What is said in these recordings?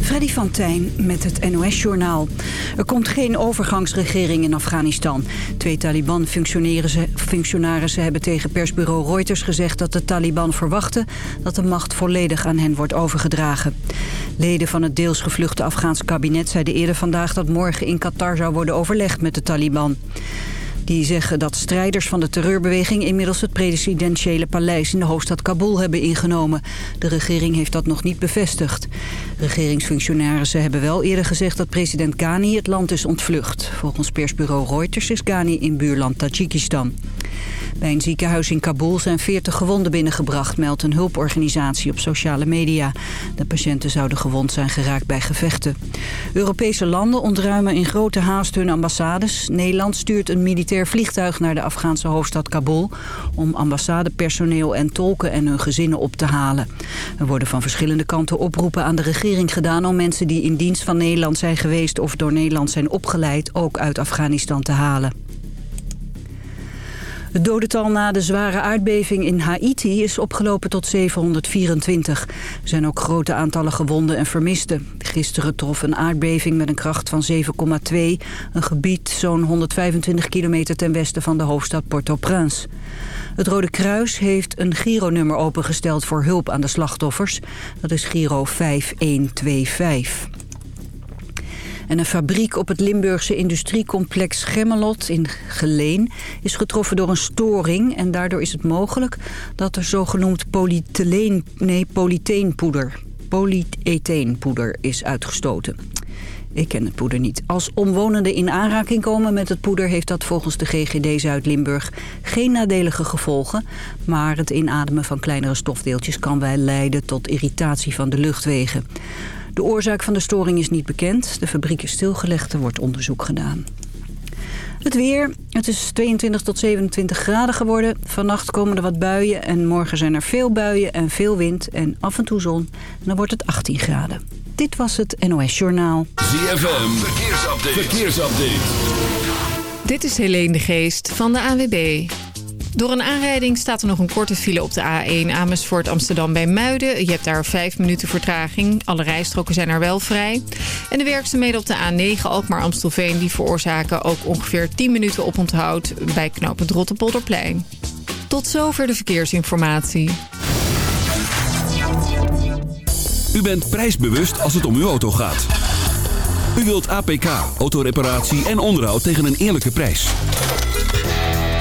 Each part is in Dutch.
Freddy van Tijn met het NOS-journaal. Er komt geen overgangsregering in Afghanistan. Twee Taliban-functionarissen hebben tegen persbureau Reuters gezegd... dat de Taliban verwachten dat de macht volledig aan hen wordt overgedragen. Leden van het deels gevluchte Afghaans kabinet zeiden eerder vandaag... dat morgen in Qatar zou worden overlegd met de Taliban. Die zeggen dat strijders van de terreurbeweging inmiddels het presidentiële paleis in de hoofdstad Kabul hebben ingenomen. De regering heeft dat nog niet bevestigd. Regeringsfunctionarissen hebben wel eerder gezegd dat president Ghani het land is ontvlucht. Volgens persbureau Reuters is Ghani in buurland Tajikistan. Bij een ziekenhuis in Kabul zijn 40 gewonden binnengebracht, meldt een hulporganisatie op sociale media. De patiënten zouden gewond zijn geraakt bij gevechten. Europese landen ontruimen in grote haast hun ambassades. Nederland stuurt een militair vliegtuig naar de Afghaanse hoofdstad Kabul... om ambassadepersoneel en tolken en hun gezinnen op te halen. Er worden van verschillende kanten oproepen aan de regering gedaan... om mensen die in dienst van Nederland zijn geweest of door Nederland zijn opgeleid... ook uit Afghanistan te halen. Het dodental na de zware aardbeving in Haiti is opgelopen tot 724. Er zijn ook grote aantallen gewonden en vermisten. Gisteren trof een aardbeving met een kracht van 7,2... een gebied zo'n 125 kilometer ten westen van de hoofdstad Port-au-Prince. Het Rode Kruis heeft een gironummer opengesteld voor hulp aan de slachtoffers. Dat is Giro 5125. En een fabriek op het Limburgse industriecomplex Gemmelot in Geleen is getroffen door een storing. En daardoor is het mogelijk dat er zogenoemd polytleen, nee, polyteenpoeder, polyetheenpoeder is uitgestoten. Ik ken het poeder niet. Als omwonenden in aanraking komen met het poeder... heeft dat volgens de GGD Zuid-Limburg geen nadelige gevolgen. Maar het inademen van kleinere stofdeeltjes kan wel leiden tot irritatie van de luchtwegen. De oorzaak van de storing is niet bekend. De fabriek is stilgelegd, er wordt onderzoek gedaan. Het weer. Het is 22 tot 27 graden geworden. Vannacht komen er wat buien en morgen zijn er veel buien en veel wind en af en toe zon. En dan wordt het 18 graden. Dit was het NOS Journaal. ZFM, verkeersupdate. verkeersupdate. Dit is Helene de Geest van de AWB. Door een aanrijding staat er nog een korte file op de A1 Amersfoort Amsterdam bij Muiden. Je hebt daar vijf minuten vertraging. Alle rijstroken zijn er wel vrij. En de werkzaamheden op de A9 Alkmaar Amstelveen... die veroorzaken ook ongeveer 10 minuten oponthoud bij knooppunt Rotterpolderplein. Tot zover de verkeersinformatie. U bent prijsbewust als het om uw auto gaat. U wilt APK, autoreparatie en onderhoud tegen een eerlijke prijs.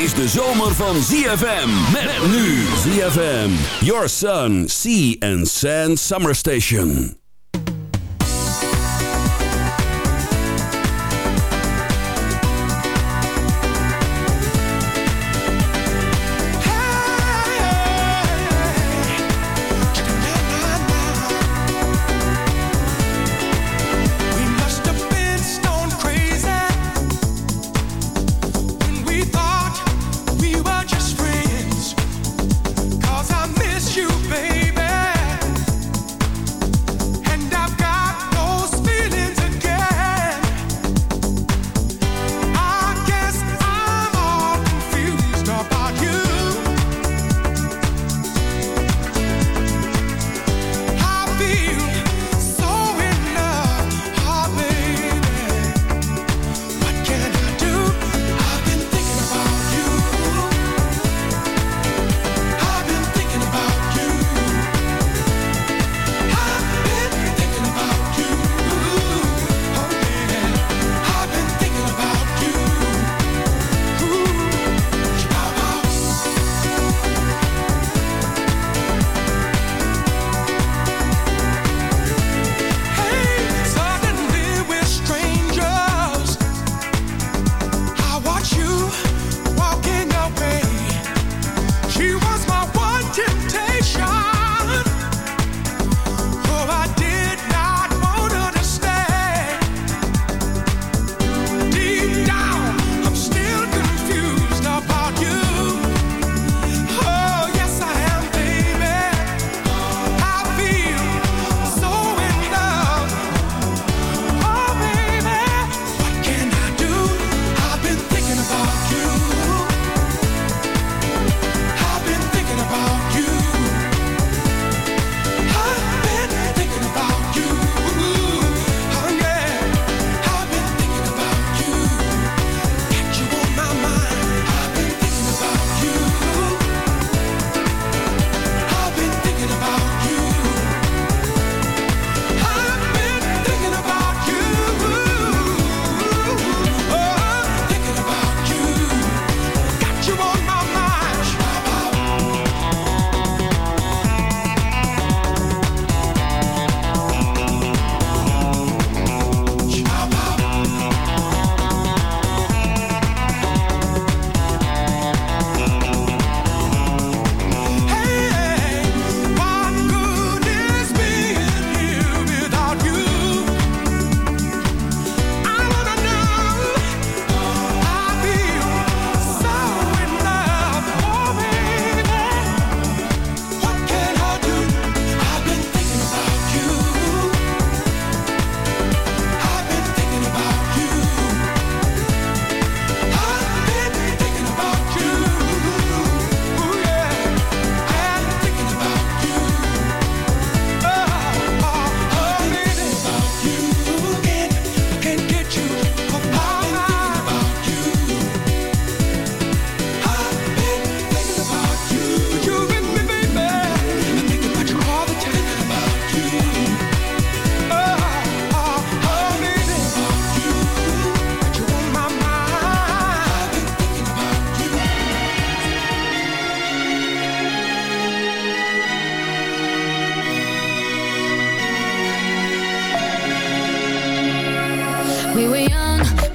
Is de zomer van ZFM. Met nu ZFM. Your Sun, Sea and Sand Summer Station.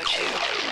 attitude.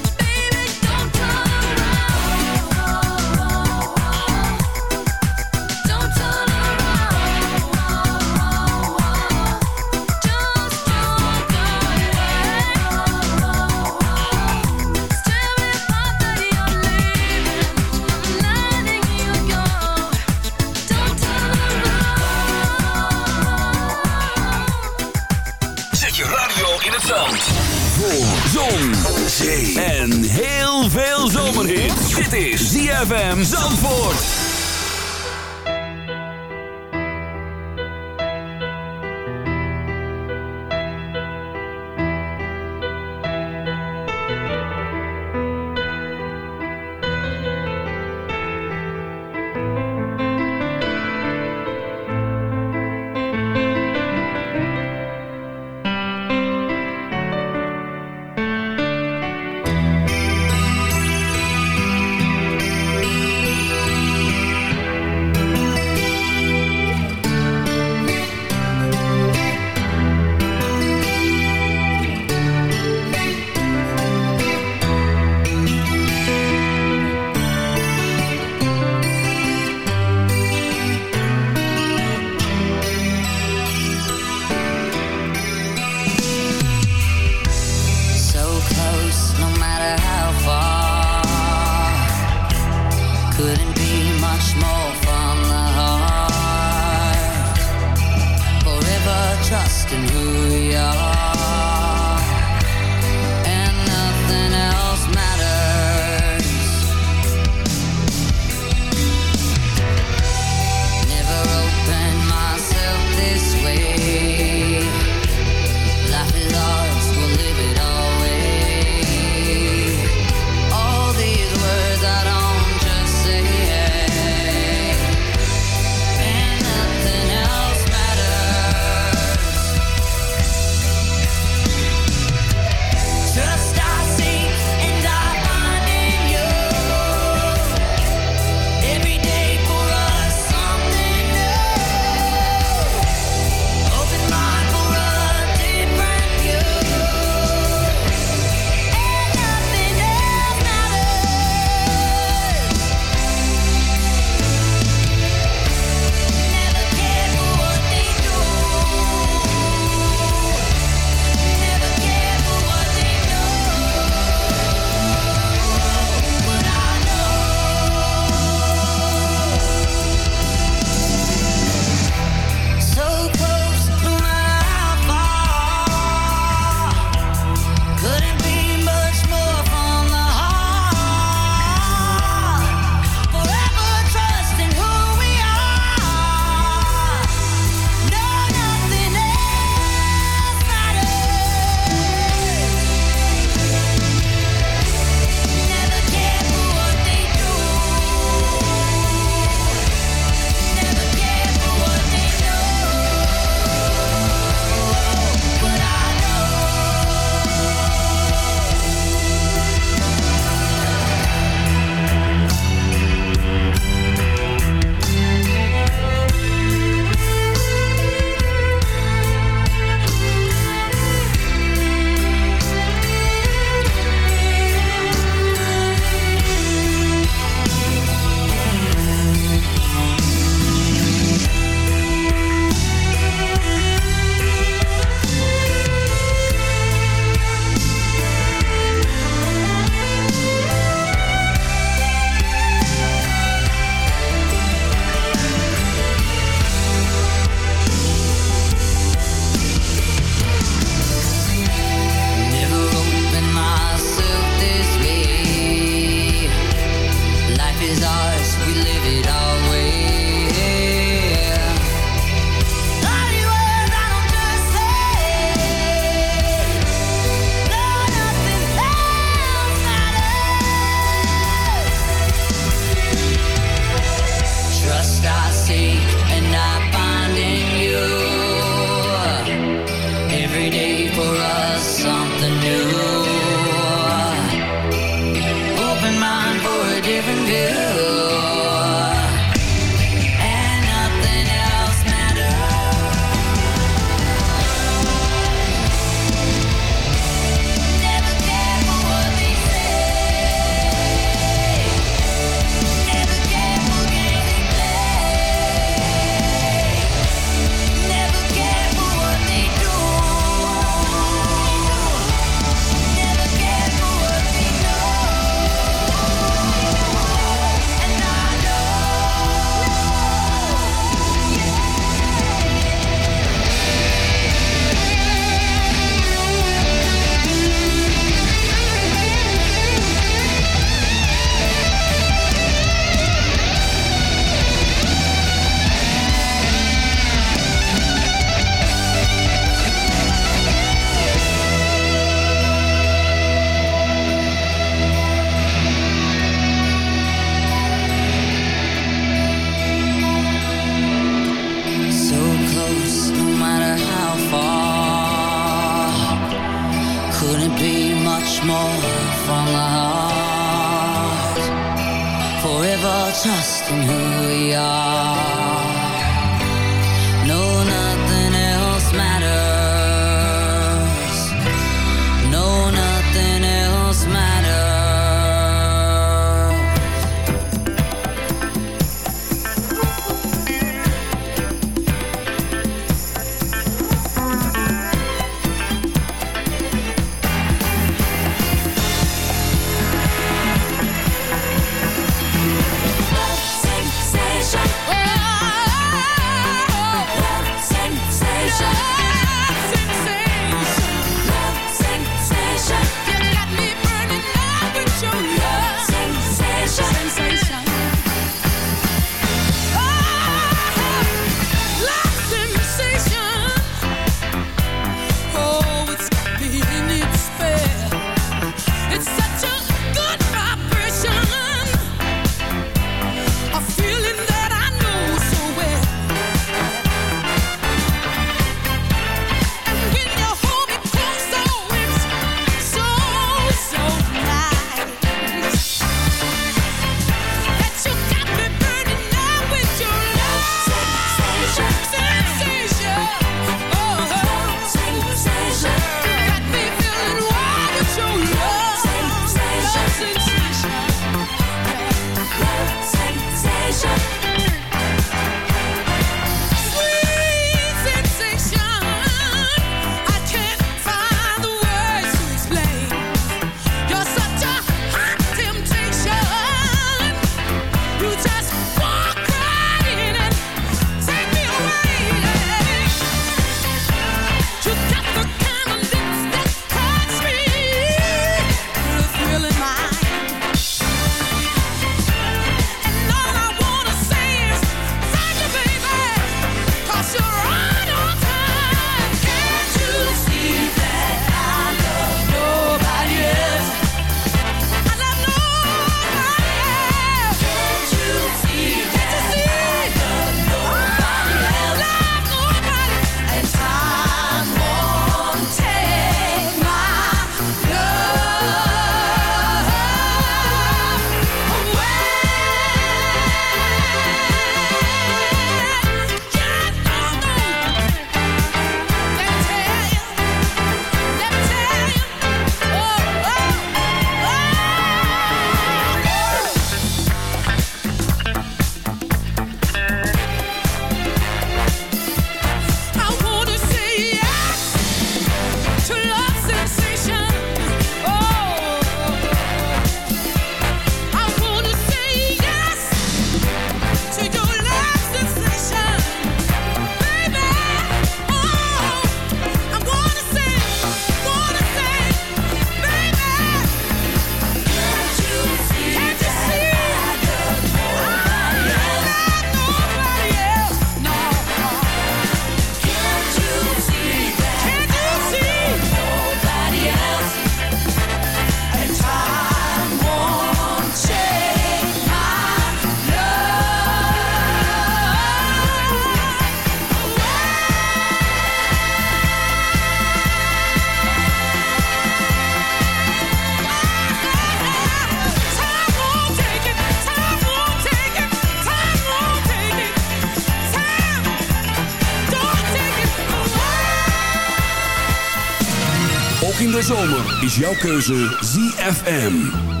Is jouw keuze ZFM.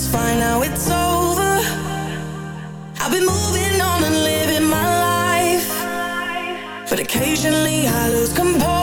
just fine, now it's over. I've been moving on and living my life. But occasionally I lose composure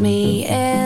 me and.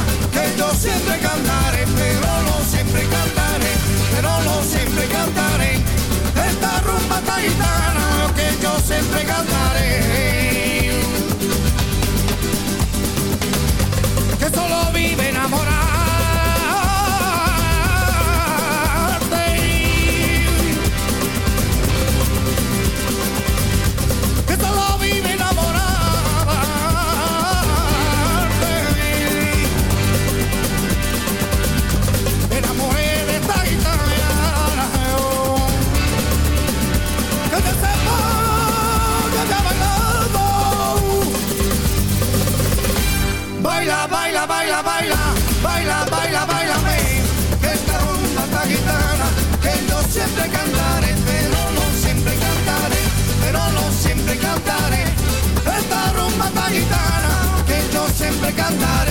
Que yo siempre cantaré, pero no siempre cantaré, pero no siempre cantaré, esta rumba taitana, que yo siempre cantaré. Baila, baila, baila, baila, baila, baila, baila. Esta rumba esta gitana, que yo siempre cantaré, pero no siempre cantaré, pero no siempre cantaré. Esta rumba esta gitana, que yo siempre cantaré.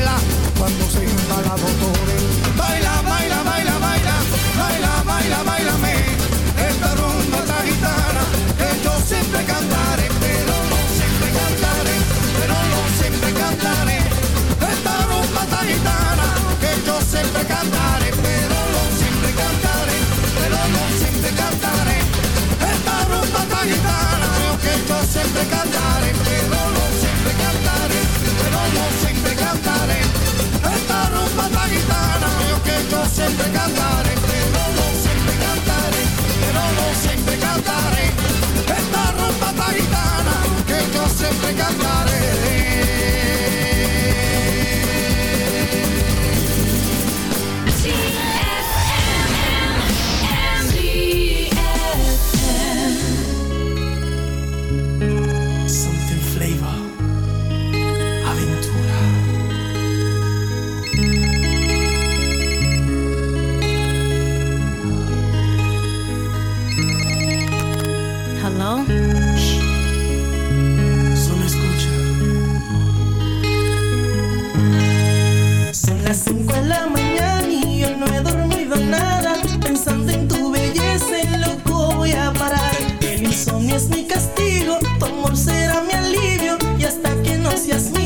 siempre cantaré, pero no siempre cantaré, pero no siempre cantaré. Esta rumba esta gitana, que yo siempre cantaré, pero no siempre cantaré, pero no siempre cantaré. Esta rumba esta gitana, que yo siempre cantaré. Que no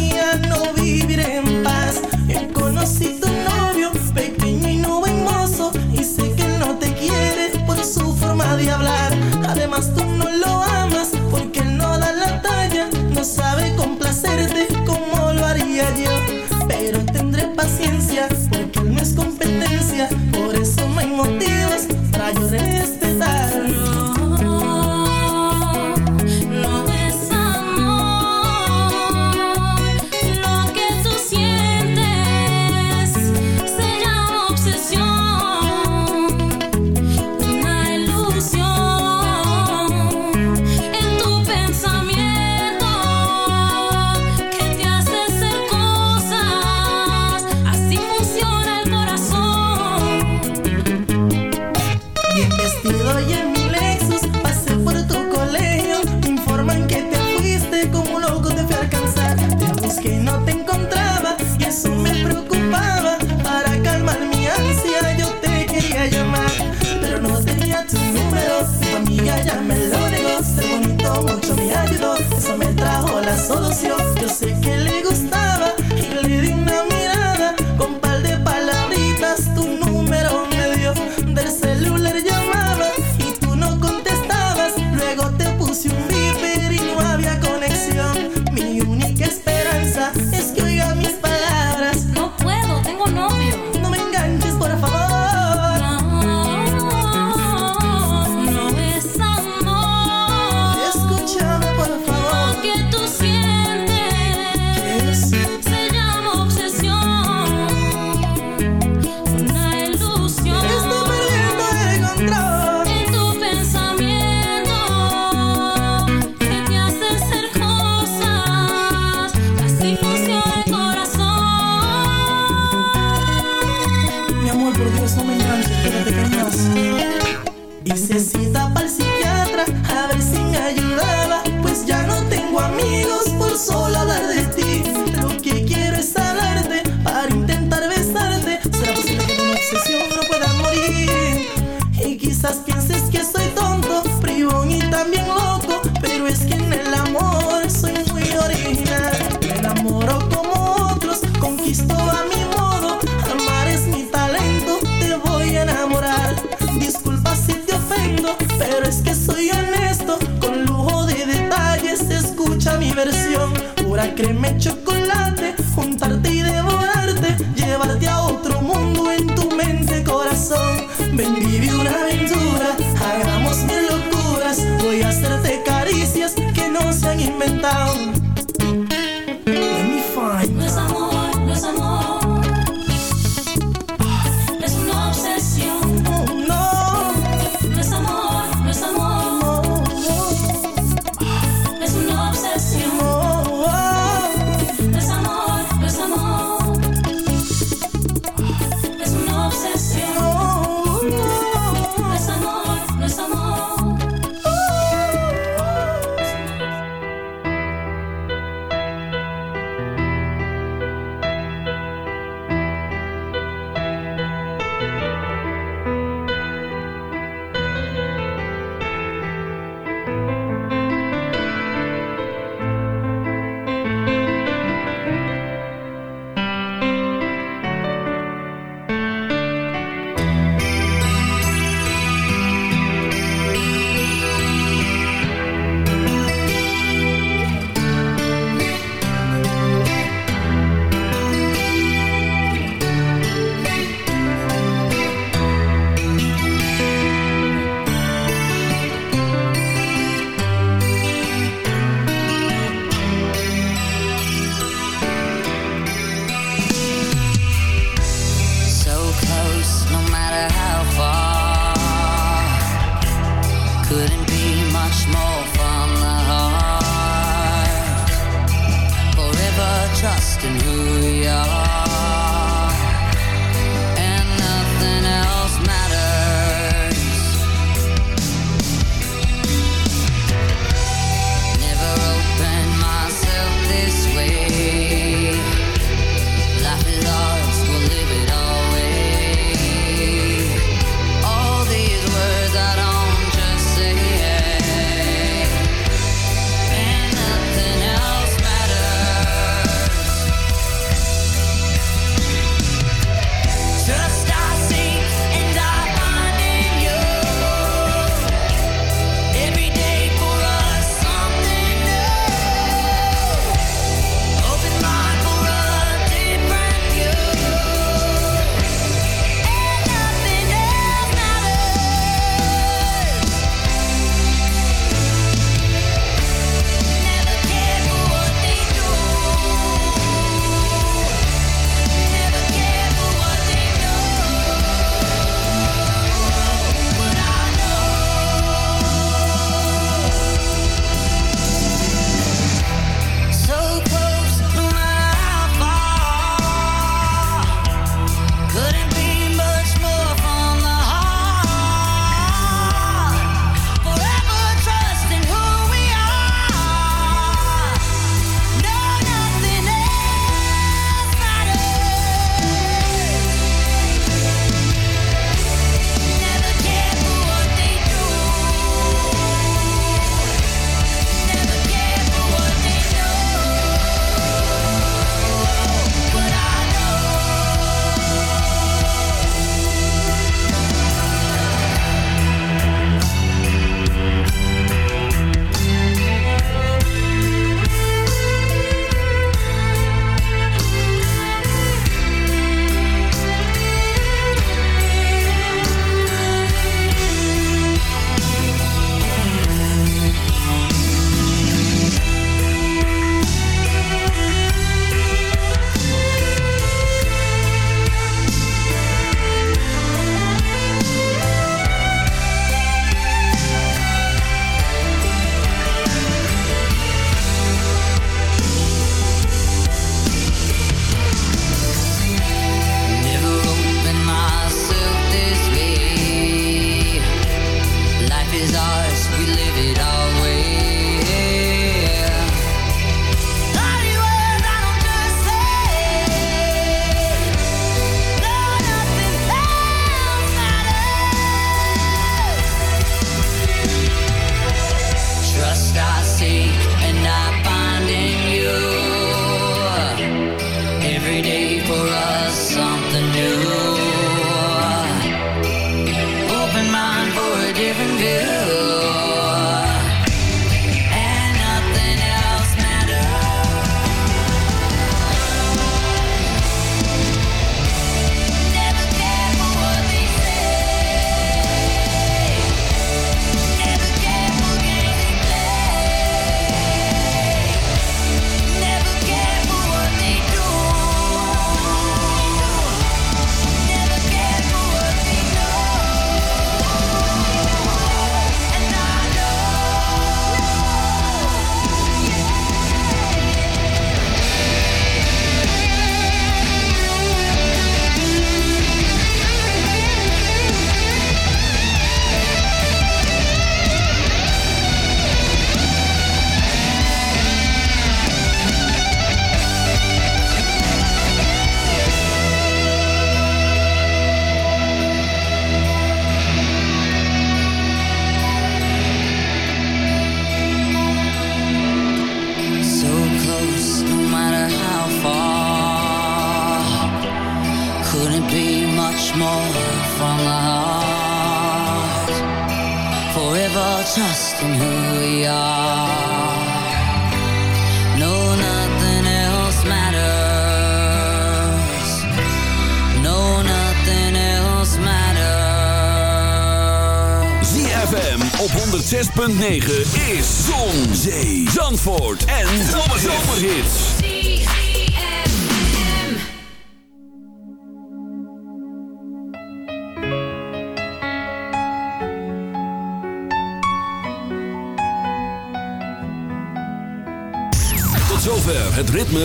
créeme, chocolate.